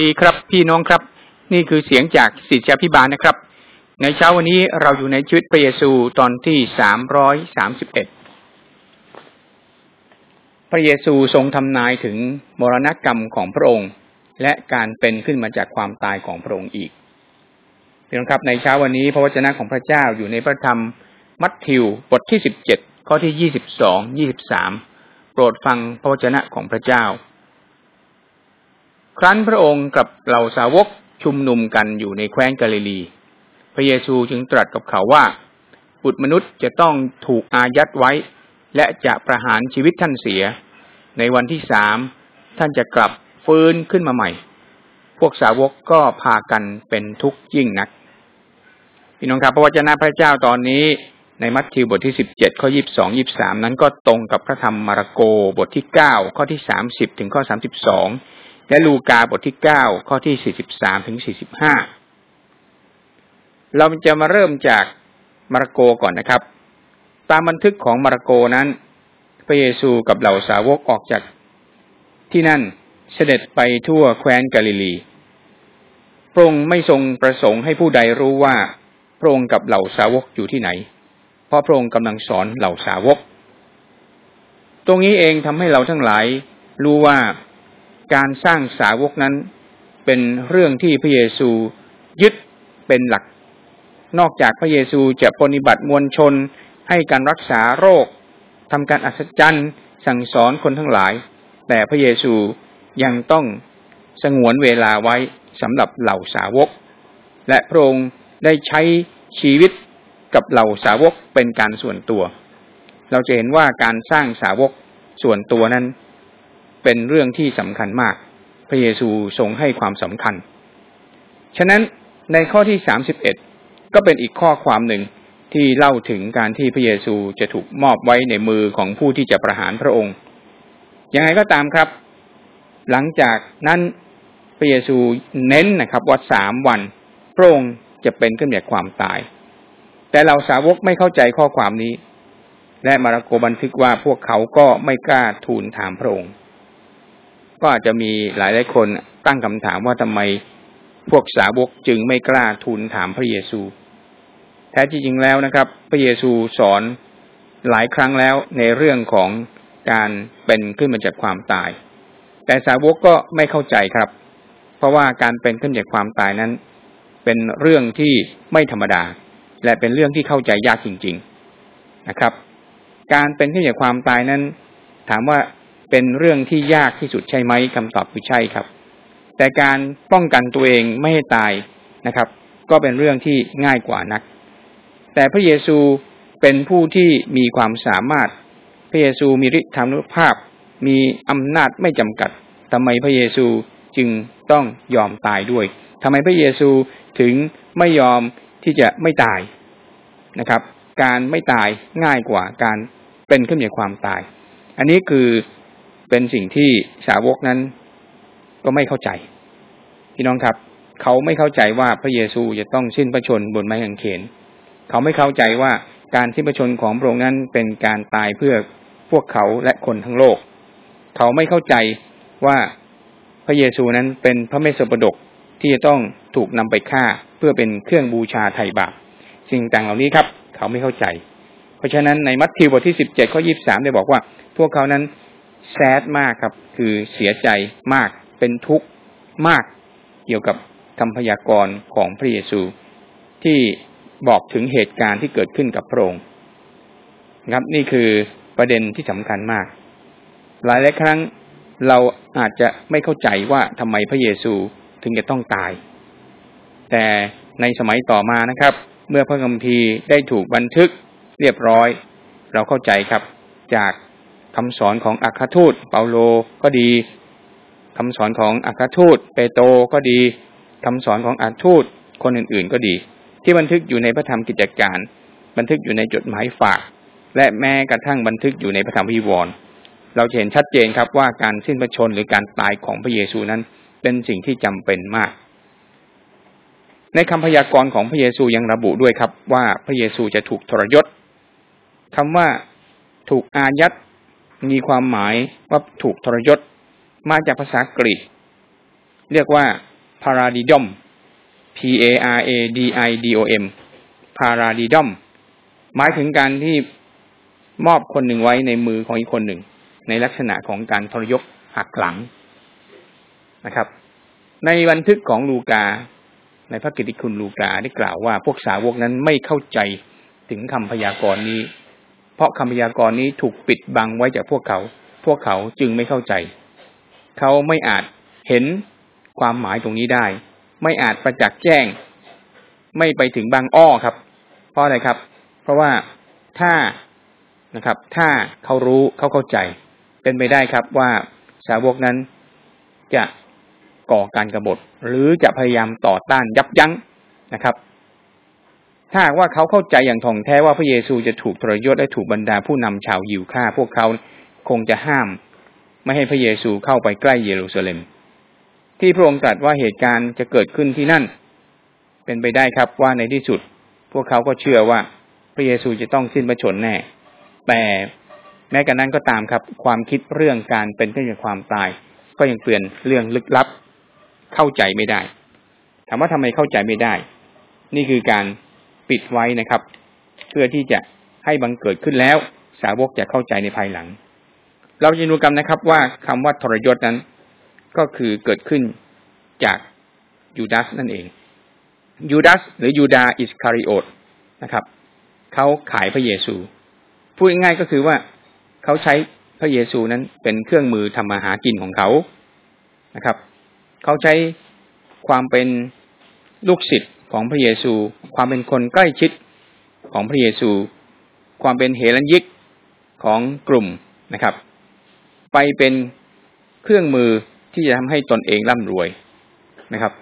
ดีครับพี่น้องครับ นี่คือเสียงจากศิษยาพิบาลนะครับ ในเช้าวันนี้เราอยู่ในชีวิตพระเยซูตอนที่สามร้อยสามสิบเอ็ดพระเยซูทรงทำนายถึงมรณกรรมของพระองค์ และการเป็นขึ้นมาจากความตายของพระองค์อีกพี่น้องครับในเช้าวันนี้พระวจนะของพระเจ้าอยู่ในพระธรรมมัทธิวบทที่สิบเจ็ดข้อที่ยี่สิบสองยี่สิบสามโปรดฟังพระวจนะของพระเจ้า ครั้นพระองค์กับเหล่าสาวกชุมนุมกันอยู่ในแคว้นกาลิลี พระเยซูจึงตรัสกับเขาว่า บุตรมนุษย์จะต้องถูกอายัดไว้ และจะประหารชีวิตท่านเสีย ในวันที่สามท่านจะกลับฟื้นขึ้นมาใหม่ พวกสาวกก็พากันเป็นทุกข์ยิ่งนัก พี่น้องครับพระวจนะพระเจ้าตอนนี้ในมัทธิวบทที่สิบเจ็ดข้อยีบสองยีบสามนั้นก็ตรงกับพระธรรมมาระโกบทที่เก้าข้อที่สามสิบถึงข้อสามสิบสอง และลูกาบทที่เก้าข้อที่สี่สิบสามถึงสี่สิบห้าเราจะมาเริ่มจากมาระโกก่อนนะครับ ตามบันทึกของมาระโกนั้น พระเยซูกับเหล่าสาวกออกจากที่นั่นเสด็จไปทั่วแคว้นกาลิลีพระองค์ไม่ทรงประสงค์ให้ผู้ใดรู้ว่าพระองค์กับเหล่าสาวกอยู่ที่ไหน เพราะพระองค์กำลังสอนเหล่าสาวก ตรงนี้เองทำให้เราทั้งหลายรู้ว่า การสร้างสาวกนั้นเป็นเรื่องที่พระเยซูยึดเป็นหลัก นอกจากพระเยซูจะปฏิบัติมวลชนให้การรักษาโรคทำการอัศจรรย์สั่งสอนคนทั้งหลาย แต่พระเยซูยังต้องสงวนเวลาไว้สำหรับเหล่าสาวก และพระองค์ได้ใช้ชีวิตกับเหล่าสาวกเป็นการส่วนตัว เราจะเห็นว่าการสร้างสาวกส่วนตัวนั้น เป็นเรื่องที่สำคัญมาก พระเยซูทรงให้ความสำคัญ ฉะนั้นในข้อที่สามสิบเอ็ดก็เป็นอีกข้อความหนึ่งที่เล่าถึงการที่พระเยซูจะถูกมอบไว้ในมือของผู้ที่จะประหารพระองค์ ยังไงก็ตามครับ หลังจากนั้นพระเยซูเน้นนะครับว่าสามวันพระองค์จะเป็นขึ้นจากความตาย แต่เราสาวกไม่เข้าใจข้อความนี้ และมาระโกบันทึกว่าพวกเขาก็ไม่กล้าทูลถามพระองค์ ก็อาจจะมีหลายหลายคนตั้งคำถามว่าทำไมพวกสาวกจึงไม่กล้าทูลถามพระเยซู แท้จริงแล้วนะครับ พระเยซูสอนหลายครั้งแล้วในเรื่องของการเป็นขึ้นมาจากความตาย แต่สาวกก็ไม่เข้าใจครับ เพราะว่าการเป็นขึ้นจากความตายนั้น เป็นเรื่องที่ไม่ธรรมดา และเป็นเรื่องที่เข้าใจยากจริง ๆนะครับ การเป็นขึ้นจากความตายนั้น ถามว่า เป็นเรื่องที่ยากที่สุดใช่ไหมคำตอบคือใช่ครับ แต่การป้องกันตัวเองไม่ให้ตายนะครับ ก็เป็นเรื่องที่ง่ายกว่านัก แต่พระเยซูเป็นผู้ที่มีความสามารถ พระเยซูมีฤทธานุภาพ มีอำนาจไม่จำกัดทำไมพระเยซูจึงต้องยอมตายด้วยทำไมพระเยซูถึงไม่ยอมที่จะไม่ตายนะครับ การไม่ตายง่ายกว่าการเป็นขึ้นจากความตาย อันนี้คือ เป็นสิ่งที่สาวกนั้นก็ไม่เข้าใจ พี่น้องครับ เขาไม่เข้าใจว่าพระเยซูจะต้องสิ้นพระชนบนไม้กางเขน เขาไม่เข้าใจว่าการสิ้นพระชนของพระองค์นั้นเป็นการตายเพื่อพวกเขาและคนทั้งโลก เขาไม่เข้าใจว่าพระเยซูนั้นเป็นพระเมสสปดกที่จะต้องถูกนำไปฆ่าเพื่อเป็นเครื่องบูชาไถ่บาปสิ่งต่างเหล่านี้ครับ เขาไม่เข้าใจ เพราะฉะนั้นในมัทธิวบทที่สิบเจ็ดข้อยี่สามได้บอกว่า พวกเขานั้น แซดมากครับ คือเสียใจมากเป็นทุกข์มากเกี่ยวกับคำพยากรณ์ของพระเยซู ที่บอกถึงเหตุการณ์ที่เกิดขึ้นกับพระองค์ครับนี่คือประเด็นที่สำคัญมาก หลายหลายครั้งเราอาจจะไม่เข้าใจว่าทำไมพระเยซูถึงจะต้องตาย แต่ในสมัยต่อมานะครับ เมื่อพระคัมภีร์ได้ถูกบันทึกเรียบร้อย เราเข้าใจครับจาก คำสอนของอัครทูตเปาโลก็ดีคำสอนของอัครทูตเปโตรก็ดีคำสอนของอัครทูตคนอื่นๆก็ดี ที่บันทึกอยู่ในพระธรรมกิจการ บันทึกอยู่ในจดหมายฝาก และแม้กระทั่งบันทึกอยู่ในพระธรรมพิวรณ์เราเห็นชัดเจนครับว่าการสิ้นพระชนหรือการตายของพระเยซูนั้น เป็นสิ่งที่จำเป็นมาก ในคำพยากรณ์ของพระเยซูยังระบุด้วยครับว่าพระเยซูจะถูกทรยศคำว่าถูกอายัด มีความหมายว่าถูกทรยศ มาจากภาษากรีก เรียกว่า paradidom p a r a d i d o m paradidom หมายถึงการที่มอบคนหนึ่งไว้ในมือของอีกคนหนึ่ง ในลักษณะของการทรยศหักหลังนะครับ ในบันทึกของลูกา ในพระกิตติคุณลูกาได้กล่าวว่าพวกสาวกนั้นไม่เข้าใจถึงคำพยากรณ์นี้ เพราะคำพยากรณ์นี้ถูกปิดบังไว้จากพวกเขา พวกเขาจึงไม่เข้าใจ เขาไม่อาจเห็นความหมายตรงนี้ได้ ไม่อาจประจักษ์แจ้ง ไม่ไปถึงบางอ้อครับ เพราะอะไรครับ เพราะว่าถ้านะครับ ถ้าเขารู้เขาเข้าใจ เป็นไปได้ครับว่าสาวกนั้นจะก่อการกรบฏหรือจะพยายามต่อต้านยับยั้งนะครับ ถ้าว่าเขาเข้าใจอย่างท่องแท้ว่าพระเยซูจะถูกทรยศและถูกบรรดาผู้นำชาวยิวฆ่า พวกเขาคงจะห้าม ไม่ให้พระเยซูเข้าไปใกล้เยรูซาเล็ม ที่พระองค์ตรัสว่าเหตุการณ์จะเกิดขึ้นที่นั่น เป็นไปได้ครับว่าในที่สุด พวกเขาก็เชื่อว่าพระเยซูจะต้องสิ้นพระชนแน่ แต่แม้กระนั้นก็ตามครับ ความคิดเรื่องการเป็นขึ้นจากความตาย ก็ยังเปลี่ยนเรื่องลึกลับ เข้าใจไม่ได้ถามว่าทำไมเข้าใจไม่ได้ นี่คือการ ปิดไว้นะครับ เพื่อที่จะให้บังเกิดขึ้นแล้ว สาวกจะเข้าใจในภายหลัง เราจะดูกันนะครับว่าคำว่าทรยศนั้น ก็คือเกิดขึ้นจากยูดาสนั่นเองยูดาสหรือยูดาอิสคาริโอตนะครับเขาขายพระเยซูพูดง่ายๆก็คือว่าเขาใช้พระเยซูนั้นเป็นเครื่องมือทำมาหากินของเขานะครับ เขาใช้ความเป็นลูกศิษย์ ของพระเยซู ความเป็นคนใกล้ชิดของพระเยซู ความเป็นเฮลันยิกของกลุ่มนะครับ ไปเป็นเครื่องมือที่จะทำให้ตนเองร่ำรวยนะครับ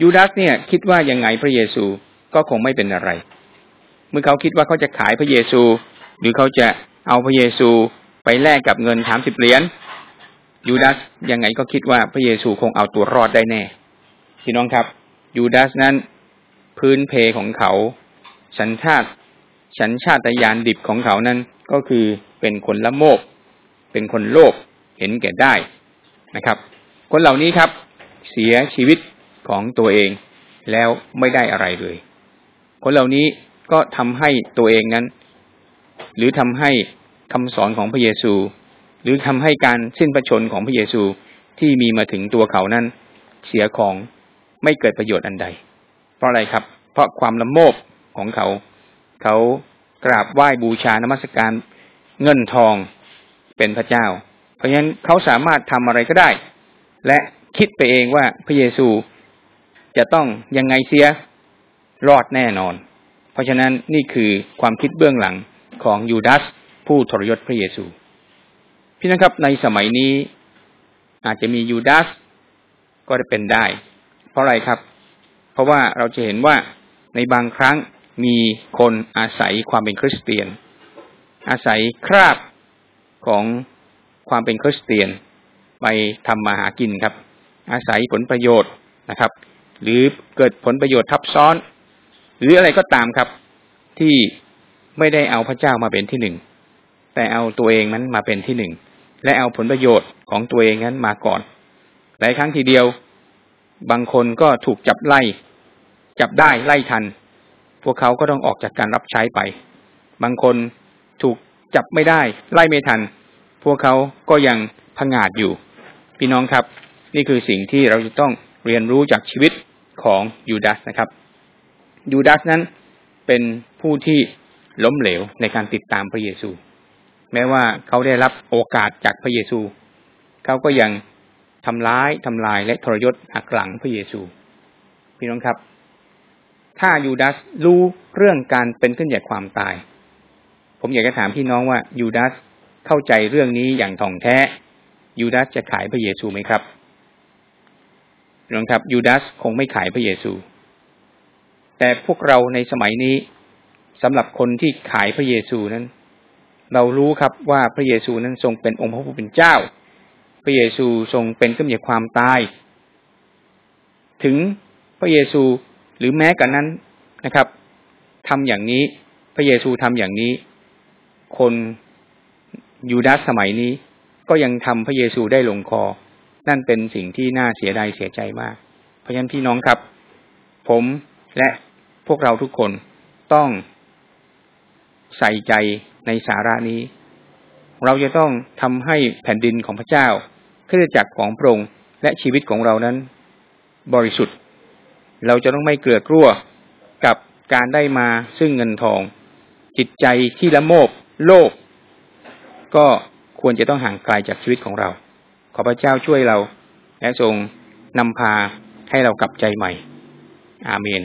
ยูดาสเนี่ยคิดว่ายังไงพระเยซูก็คงไม่เป็นอะไร เมื่อเขาคิดว่าเขาจะขายพระเยซู หรือเขาจะเอาพระเยซูไปแลกกับเงินสามสิบเหรียญยูดาสยังไงก็คิดว่าพระเยซูคงเอาตัวรอดได้แน่พี่น้องครับ ยูดาสนั้น พื้นเพของเขา สัญชาติสัญชาตญาณดิบของเขานั้นก็คือเป็นคนละโมบเป็นคนโลภเห็นแก่ได้นะครับ คนเหล่านี้ครับ เสียชีวิตของตัวเองแล้วไม่ได้อะไรเลย คนเหล่านี้ก็ทำให้ตัวเองนั้น หรือทำให้คำสอนของพระเยซู หรือทำให้การสิ้นประชนของพระเยซูที่มีมาถึงตัวเขานั้น เสียของ ไม่เกิดประโยชน์อันใด เพราะอะไรครับ เพราะความละโมบของเขา เขากราบไหว้บูชานมัสการเงินทองเป็นพระเจ้า เพราะฉะนั้นเขาสามารถทำอะไรก็ได้ และคิดไปเองว่าพระเยซูจะต้องยังไงเสียรอดแน่นอน เพราะฉะนั้นนี่คือความคิดเบื้องหลังของยูดาสผู้ทรยศพระเยซู พี่นะครับในสมัยนี้อาจจะมียูดาสก็จะเป็นได้ ราะอะไรครับ เพราะว่าเราจะเห็นว่าในบางครั้งมีคนอาศัยความเป็นคริสเตียน อาศัยคราบของความเป็นคริสเตียน ไปทำมาหากินครับ อาศัยผลประโยชน์นะครับ หรือเกิดผลประโยชน์ทับซ้อน หรืออะไรก็ตามครับที่ไม่ได้เอาพระเจ้ามาเป็นที่หนึ่ง แต่เอาตัวเองนั้นมาเป็นที่หนึ่ง และเอาผลประโยชน์ของตัวเองนั้นมาก่อนหลายครั้งทีเดียว บางคนก็ถูกจับไล่ จับได้ไล่ทัน พวกเขาก็ต้องออกจากการรับใช้ไป บางคนถูกจับไม่ได้ ไล่ไม่ทัน พวกเขาก็ยังพังอาจอยู่ พี่น้องครับ นี่คือสิ่งที่เราจะต้องเรียนรู้จากชีวิตของยูดาสนะครับ ยูดาสนั้นเป็นผู้ที่ล้มเหลวในการติดตามพระเยซู แม้ว่าเขาได้รับโอกาสจากพระเยซู เขาก็ยัง ทำร้ายทำลายและทรยศหักหลังพระเยซู พี่น้องครับ ถ้ายูดาสรู้เรื่องการเป็นขึ้นจากความตาย ผมอยากจะถามพี่น้องว่ายูดาสเข้าใจเรื่องนี้อย่างท่องแท้ยูดาสจะขายพระเยซูไหมครับพี่น้องครับยูดาสคงไม่ขายพระเยซู แต่พวกเราในสมัยนี้สำหรับคนที่ขายพระเยซูนั้น เรารู้ครับว่าพระเยซูนั้นทรงเป็นองค์พระผู้เป็นเจ้า พระเยซูทรงเป็นขึ้นจากความตาย ถึงพระเยซูหรือแม้กันนั้นนะครับทำอย่างนี้พระเยซูทำอย่างนี้ คนยูดาสสมัยนี้ ก็ยังทำพระเยซูได้ลงคอ นั่นเป็นสิ่งที่น่าเสียดายเสียใจมาก เพราะฉะนั้นพี่น้องครับ ผมและพวกเราทุกคนต้องใส่ใจในสาระนี้ เราจะต้องทำให้แผ่นดินของพระเจ้าขึ้นจักรของพระองค์และชีวิตของเรานั้น บริสุทธิ์ เราจะต้องไม่เกลือกลัวกับการได้มาซึ่งเงินทอง จิตใจที่ละโมบโลภก็ควรจะต้องห่างไกลจากชีวิตของเรา ขอพระเจ้าช่วยเรา และทรงนำพาให้เรากลับใจใหม่ อาเมน